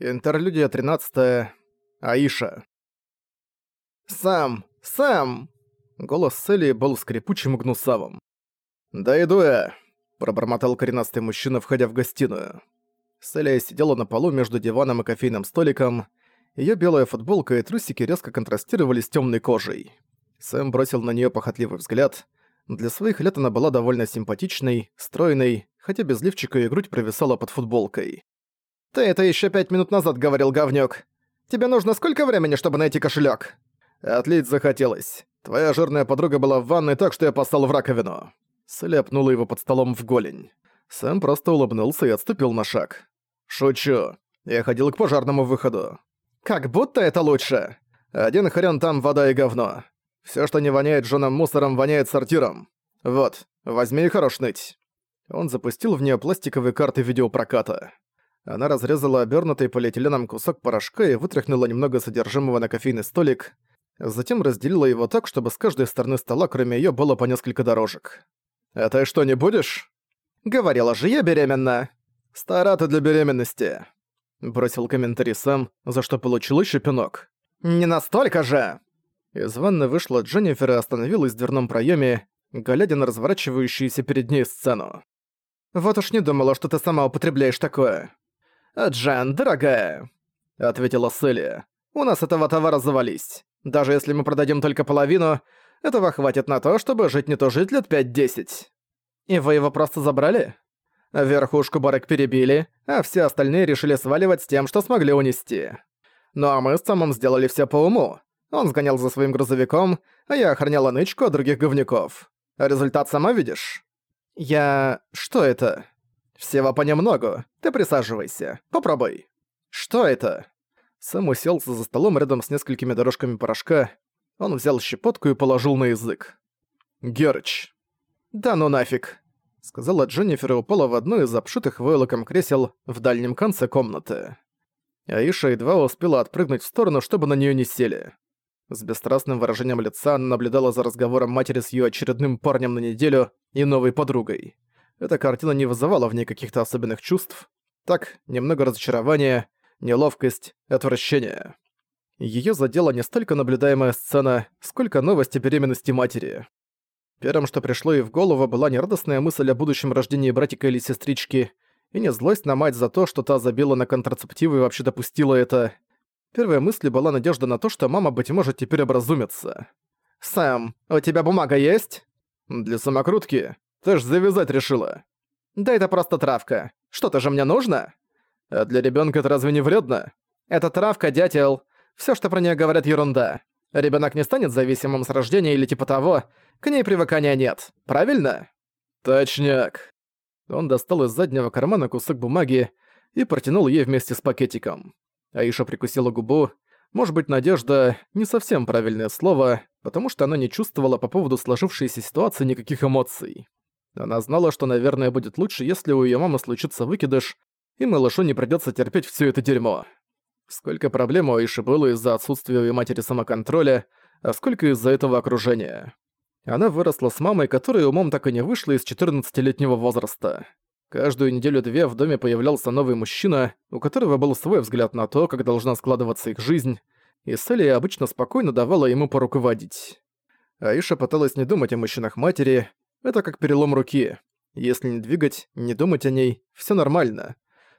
Интерлюдия 13. Аиша. «Сам! Сам!» Голос Селии был скрипучим и гнусавым. «Да иду я!» – пробормотал коренастый мужчина, входя в гостиную. Селия сидела на полу между диваном и кофейным столиком. Её белая футболка и трусики резко контрастировали с тёмной кожей. Сэм бросил на неё похотливый взгляд. Для своих лет она была довольно симпатичной, стройной, хотя без лифчика и грудь провисала под футболкой. «Ты это еще пять минут назад говорил, говнюк. Тебе нужно сколько времени, чтобы найти кошелек? «Отлить захотелось. Твоя жирная подруга была в ванной так, что я послал в раковину». Селли пнула его под столом в голень. Сэм просто улыбнулся и отступил на шаг. «Шучу. Я ходил к пожарному выходу». «Как будто это лучше. Один хрен там вода и говно. Все, что не воняет жёным мусором, воняет сортиром. Вот, возьми и хорош ныть». Он запустил в нее пластиковые карты видеопроката. Она разрезала обернутый полиэтиленом кусок порошка и вытряхнула немного содержимого на кофейный столик, затем разделила его так, чтобы с каждой стороны стола, кроме её, было по несколько дорожек. «А ты что, не будешь?» «Говорила же, я беременна!» «Стара ты для беременности!» Бросил комментарий Сэм, за что получил ещё пинок. «Не настолько же!» Из ванны вышла Дженнифер и остановилась в дверном проёме, глядя на разворачивающуюся перед ней сцену. «Вот уж не думала, что ты сама употребляешь такое. «Джен, дорогая», — ответила Селия, — «у нас этого товара завались. Даже если мы продадим только половину, этого хватит на то, чтобы жить не то жить лет 5-10. И вы его просто забрали? Верхушку барыг перебили, а все остальные решили сваливать с тем, что смогли унести. Ну а мы с самым сделали все по уму. Он сгонял за своим грузовиком, а я охраняла нычку от других говнюков. Результат сама видишь? Я... что это? «Всего понемногу. Ты присаживайся. Попробуй». «Что это?» Сэм уселся за столом рядом с несколькими дорожками порошка. Он взял щепотку и положил на язык. «Герыч». «Да ну нафиг», — сказала Дженнифер и упала в одно из обшитых войлоком кресел в дальнем конце комнаты. Аиша едва успела отпрыгнуть в сторону, чтобы на нее не сели. С бесстрастным выражением лица она наблюдала за разговором матери с ее очередным парнем на неделю и новой подругой. Эта картина не вызывала в ней каких-то особенных чувств. Так, немного разочарования, неловкость, отвращение. Её задела не столько наблюдаемая сцена, сколько новости беременности матери. Первым, что пришло ей в голову, была не радостная мысль о будущем рождении братика или сестрички, и не злость на мать за то, что та забила на контрацептивы и вообще допустила это. Первой мыслью была надежда на то, что мама, быть может, теперь образумится. «Сэм, у тебя бумага есть?» «Для самокрутки. Ты ж завязать решила. Да это просто травка. Что-то же мне нужно? А для ребенка это разве не вредно? Это травка, дятел. Все, что про нее говорят, ерунда. Ребенок не станет зависимым с рождения или типа того. К ней привыкания нет. Правильно? Точняк. Он достал из заднего кармана кусок бумаги и протянул ей вместе с пакетиком. Аиша прикусила губу. Может быть, надежда — не совсем правильное слово, потому что она не чувствовала по поводу сложившейся ситуации никаких эмоций. Она знала, что, наверное, будет лучше, если у её мамы случится выкидыш, и малышу не придётся терпеть всё это дерьмо. Сколько проблем у Аиши было из-за отсутствия у её матери самоконтроля, а сколько из-за этого окружения. Она выросла с мамой, которая умом так и не вышла из 14-летнего возраста. Каждую неделю-две в доме появлялся новый мужчина, у которого был свой взгляд на то, как должна складываться их жизнь, и Селия обычно спокойно давала ему поруководить. Аиша пыталась не думать о мужчинах матери, это как перелом руки. Если не двигать, не думать о ней, все нормально.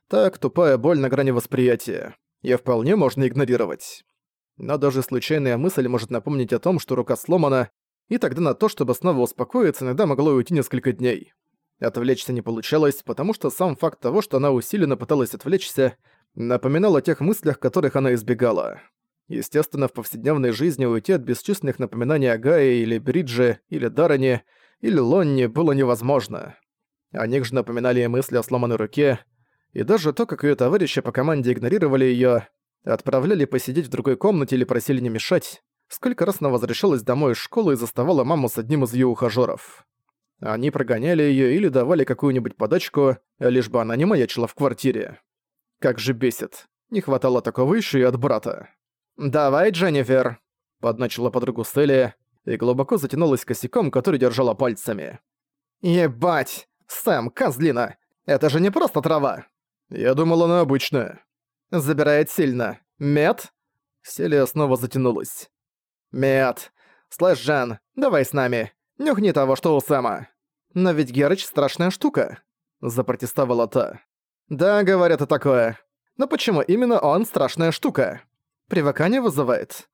Так, тупая боль на грани восприятия. Её вполне можно игнорировать. Но даже случайная мысль может напомнить о том, что рука сломана, и тогда на то, чтобы снова успокоиться, иногда могло уйти несколько дней. Отвлечься не получалось, потому что сам факт того, что она усиленно пыталась отвлечься, напоминал о тех мыслях, которых она избегала. Естественно, в повседневной жизни уйти от бесчисленных напоминаний о Гае или Бридже или Даране – или Лонни было невозможно. О них же напоминали мысли о сломанной руке, и даже то, как ее товарищи по команде игнорировали ее, отправляли посидеть в другой комнате или просили не мешать, сколько раз она возвращалась домой из школы и заставала маму с одним из ее ухажеров. Они прогоняли ее или давали какую-нибудь подачку, лишь бы она не маячила в квартире. Как же бесит. Не хватало такого еще и от брата. «Давай, Дженнифер», — подначила подругу Селия, и глубоко затянулась косяком, который держала пальцами. «Ебать! Сэм, козлина! Это же не просто трава!» «Я думал, она обычная». Забирает сильно. Мед?» Селия снова затянулась. «Мед. Слышь, Жан, давай с нами. Нюхни того, что у Сэма». «Но ведь Герыч страшная штука», — запротестовала та. «Да, говорят и такое. Но почему именно он страшная штука? Привыкание вызывает?»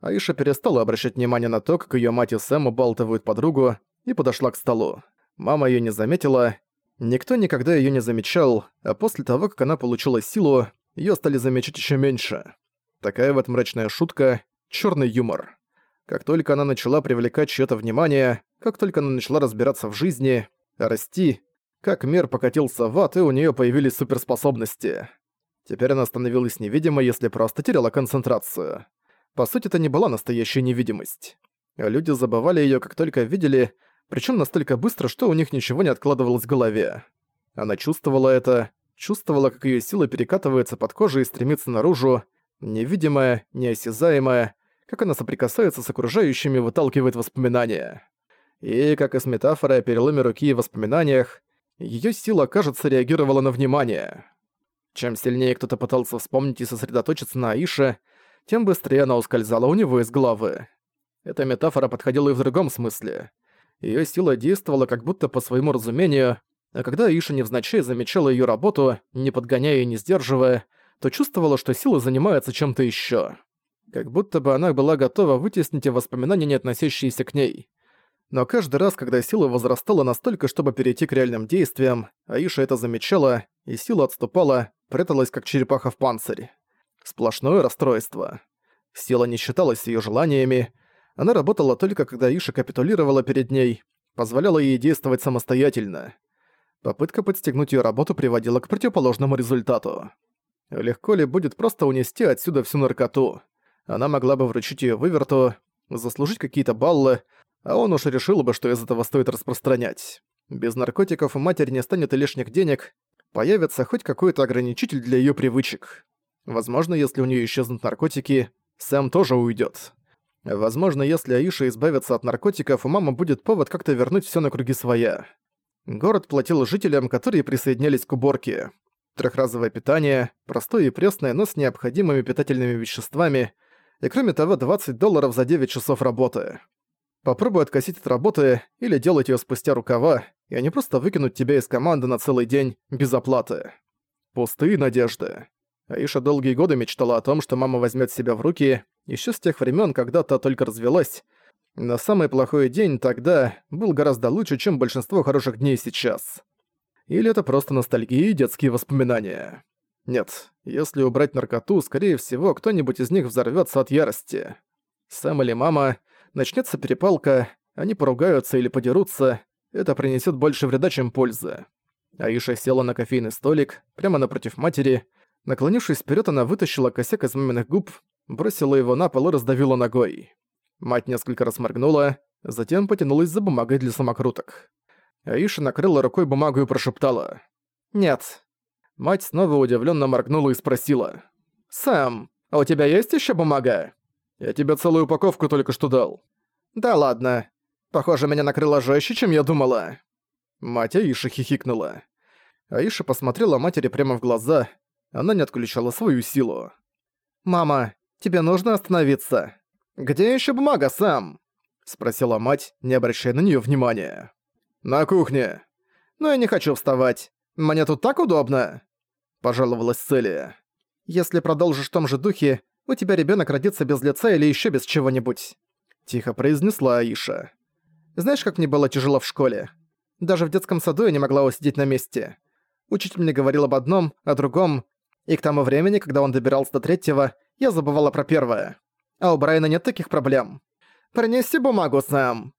Аиша перестала обращать внимание на то, как её мать и Сэм убалтывают подругу, и подошла к столу. Мама её не заметила. Никто никогда её не замечал, а после того, как она получила силу, её стали замечать ещё меньше. Такая вот мрачная шутка, чёрный юмор. Как только она начала привлекать чьё-то внимание, как только она начала разбираться в жизни, расти, как мир покатился в ад, и у неё появились суперспособности. Теперь она становилась невидимой, если просто теряла концентрацию. По сути, это не была настоящая невидимость. Люди забывали её, как только видели, причём настолько быстро, что у них ничего не откладывалось в голове. Она чувствовала это, чувствовала, как её сила перекатывается под кожей и стремится наружу, невидимая, неосязаемая, как она соприкасается с окружающими, выталкивает воспоминания. И, как и с метафорой о переломе руки и воспоминаниях, её сила, кажется, реагировала на внимание. Чем сильнее кто-то пытался вспомнить и сосредоточиться на Аише, тем быстрее она ускользала у него из головы. Эта метафора подходила и в другом смысле. Её сила действовала как будто по своему разумению, а когда Аиша невзначай замечала её работу, не подгоняя и не сдерживая, то чувствовала, что сила занимается чем-то ещё. Как будто бы она была готова вытеснить воспоминания, не относящиеся к ней. Но каждый раз, когда сила возрастала настолько, чтобы перейти к реальным действиям, Аиша это замечала, и сила отступала, пряталась как черепаха в панцире. Сплошное расстройство. Сила не считалась ее желаниями, она работала только когда Аиша капитулировала перед ней, позволяла ей действовать самостоятельно. Попытка подстегнуть ее работу приводила к противоположному результату. Легко ли будет просто унести отсюда всю наркоту? Она могла бы вручить ее выверту, заслужить какие-то баллы, а он уж решил бы, что из этого стоит распространять. Без наркотиков матери не станет и лишних денег, появится хоть какой-то ограничитель для ее привычек. Возможно, если у нее исчезнут наркотики, Сэм тоже уйдет. Возможно, если Аиша избавится от наркотиков, у мамы будет повод как-то вернуть все на круги своя. Город платил жителям, которые присоединялись к уборке. Трехразовое питание, простое и пресное, но с необходимыми питательными веществами, и кроме того 20 долларов за 9 часов работы. Попробуй откосить от работы или делать ее спустя рукава, и они просто выкинут тебя из команды на целый день без оплаты. Пустые надежды. Аиша долгие годы мечтала о том, что мама возьмет себя в руки, еще с тех времен, когда та только развелась. Но самый плохой день тогда был гораздо лучше, чем большинство хороших дней сейчас. Или это просто ностальгия и детские воспоминания. Нет, если убрать наркоту, скорее всего, кто-нибудь из них взорвется от ярости. Сэм или мама начнется перепалка, они поругаются или подерутся, это принесет больше вреда, чем пользы. Аиша села на кофейный столик, прямо напротив матери. Наклонившись вперед, она вытащила косяк из маминых губ, бросила его на пол и раздавила ногой. Мать несколько раз моргнула, затем потянулась за бумагой для самокруток. Аиша накрыла рукой бумагу и прошептала. «Нет». Мать снова удивленно моргнула и спросила. «Сэм, а у тебя есть еще бумага?» Я тебе целую упаковку только что дал». «Да ладно. Похоже, меня накрыло жестче, чем я думала». Мать Аиша хихикнула. Аиша посмотрела матери прямо в глаза. Она не отключала свою силу. «Мама, тебе нужно остановиться. Где еще бумага, сам?» Спросила мать, не обращая на нее внимания. «На кухне». «Но я не хочу вставать. Мне тут так удобно!» Пожаловалась Целия. «Если продолжишь в том же духе, у тебя ребенок родится без лица или еще без чего-нибудь», — тихо произнесла Аиша. «Знаешь, как мне было тяжело в школе? Даже в детском саду я не могла усидеть на месте. Учитель мне говорил об одном, о другом, и к тому времени, когда он добирался до третьего, я забывала про первое. А у Брайана нет таких проблем. Принеси бумагу, Сэм.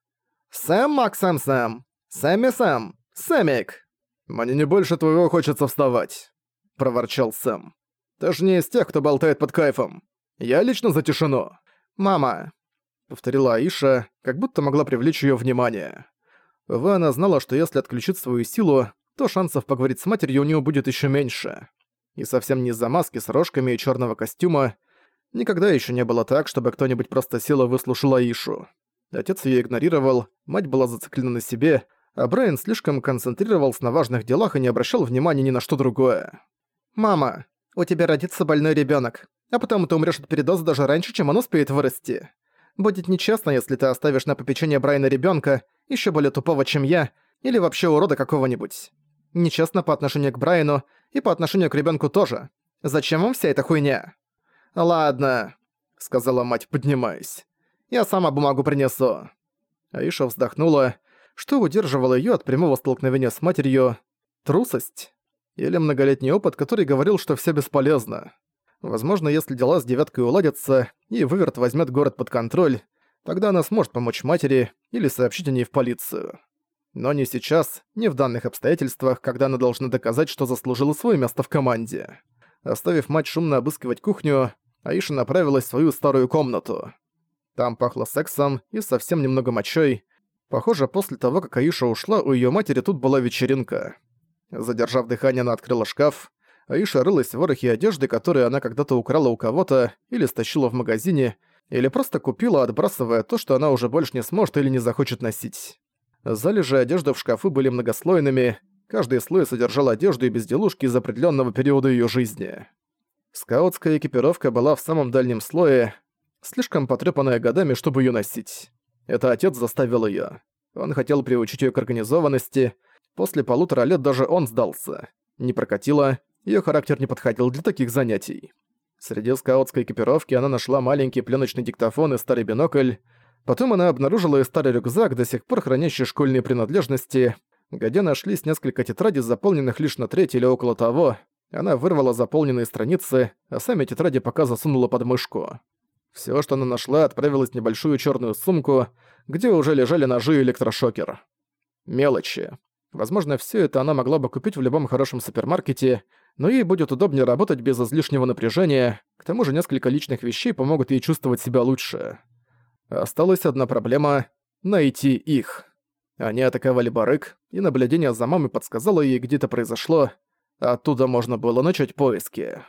Сэм, Мак, Сэм, Сэм. Сэмми, Сэм. Сэмик. Мне не больше твоего хочется вставать, проворчал Сэм. Ты же не из тех, кто болтает под кайфом. Я лично за тишину. Мама, повторила Аиша, как будто могла привлечь её внимание. Увы, она знала, что если отключить свою силу, то шансов поговорить с матерью у неё будет ещё меньше. И совсем не из-за маски с рожками и чёрного костюма. Никогда ещё не было так, чтобы кто-нибудь просто сел и выслушал Аишу. Отец её игнорировал, мать была зациклена на себе, а Брайан слишком концентрировался на важных делах и не обращал внимания ни на что другое. «Мама, у тебя родится больной ребенок, а потом ты умрёшь от передоза даже раньше, чем он успеет вырасти. Будет нечестно, если ты оставишь на попечение Брайана ребенка, еще более тупого, чем я, или вообще урода какого-нибудь. Нечестно по отношению к Брайану и по отношению к ребенку тоже. Зачем вам вся эта хуйня? Ладно, сказала мать, поднимаясь. Я сама бумагу принесу. Аиша вздохнула, что удерживало ее от прямого столкновения с матерью. Трусость? Или многолетний опыт, который говорил, что все бесполезно. Возможно, если дела с девяткой уладятся, и Выверт возьмет город под контроль, тогда она сможет помочь матери или сообщить о ней в полицию. Но не сейчас, не в данных обстоятельствах, когда она должна доказать, что заслужила свое место в команде. Оставив мать шумно обыскивать кухню, Аиша направилась в свою старую комнату. Там пахло сексом и совсем немного мочой. Похоже, после того, как Аиша ушла, у её матери тут была вечеринка. Задержав дыхание, она открыла шкаф. Аиша рылась в ворохе одежды, которую она когда-то украла у кого-то, или стащила в магазине, или просто купила, отбрасывая то, что она уже больше не сможет или не захочет носить. Залежи одежды в шкафу были многослойными, каждый слой содержал одежду и безделушки из определенного периода ее жизни. Скаутская экипировка была в самом дальнем слое, слишком потрепанная годами, чтобы ее носить. Это отец заставил ее. Он хотел приучить ее к организованности, После полутора лет даже он сдался. Не прокатило, ее характер не подходил для таких занятий. Среди скаутской экипировки она нашла маленький пленочный диктофон и старый бинокль. Потом она обнаружила и старый рюкзак, до сих пор хранящий школьные принадлежности, где нашлись несколько тетрадей, заполненных лишь на треть или около того. Она вырвала заполненные страницы, а сами тетради пока засунула под мышку. Всё, что она нашла, отправилась в небольшую чёрную сумку, где уже лежали ножи и электрошокер. Мелочи. Возможно, все это она могла бы купить в любом хорошем супермаркете, но ей будет удобнее работать без излишнего напряжения, к тому же несколько личных вещей помогут ей чувствовать себя лучше. Осталась одна проблема — найти их. Они атаковали барык, и наблюдение за мамой подсказало ей, где это произошло, оттуда можно было начать поиски.